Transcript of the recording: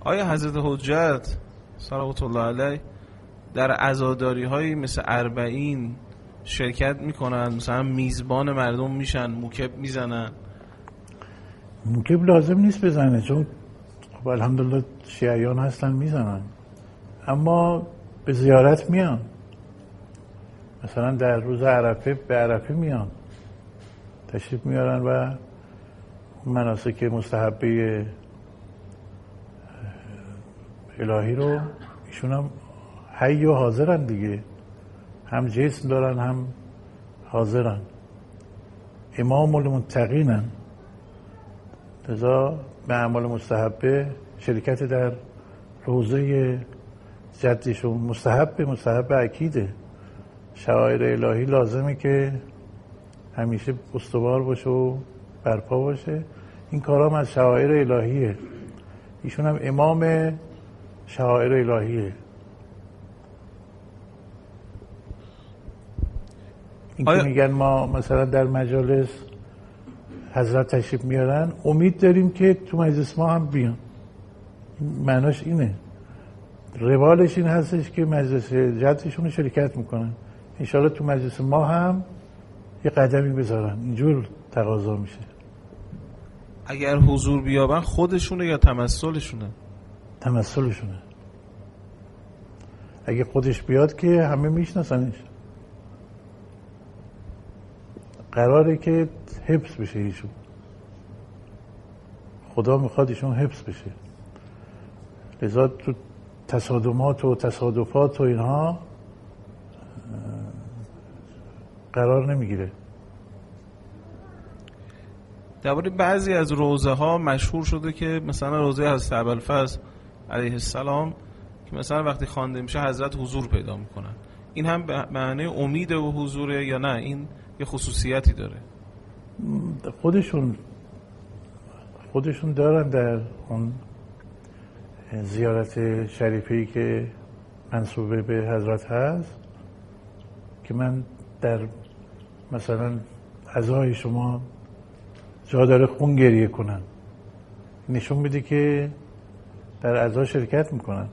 آیا حضرت حجت صلوات الله علیه در عزاداری های مثل اربعین شرکت می‌کنن مثلا میزبان مردم میشن موکب می‌زنن. موکب لازم نیست بزنه چون خب الحمدلله شیعیان هستن می‌زنن. اما به زیارت میان. مثلا در روز عرفه به عرفه میان. تشریف میارن و مناسک مستحبه الهی رو ایشون هم حی و حاضرن دیگه. هم جسم دارن هم حاضرن. امام المتقینن. لذا به اعمال مستحبه شرکت در روزه جدیشون مستحب مستحب اکیده شعائر الهی لازمه که همیشه استوار باشه و برپا باشه. این کارام از شعائر الهیه. ایشون هم امام شعائر الهیه این که میگن ما مثلا در مجالس حضرت تشریف میارن امید داریم که تو مجلس ما هم بیان. معناش اینه. روالش این هستش که مجلس جدشون رو شرکت می‌کنن. انشاءالله تو مجلس ما هم یه قدمی بذارن. اینجور تقاضا میشه. اگر حضور بیابن خودشونه یا تمثلشونه؟ تمثلشونه. اگه خودش بیاد که همه میشناسنش. قراره که حفظ بشه ایشون. خدا می‌خواد ایشون حفظ بشه. لذا تو تصادمات و تصادفات و اینها قرار نمی‌گیره. درباره بعضی از روزه ها مشهور شده که مثلا روزه از ابوالفضل علیه السلام که مثلا وقتی خوانده میشه حضرت حضور پیدا می‌کنن. این هم به معنی امید و حضوره یا نه؟ این یه خصوصیتی داره. خودشون خودشون دارن در اون زیارت شریفی که منصوبه به حضرت هست که من در مثلا اعضای شما جا داره خون گریه کنن. نشون میده که در اعضا شرکت می‌کنن.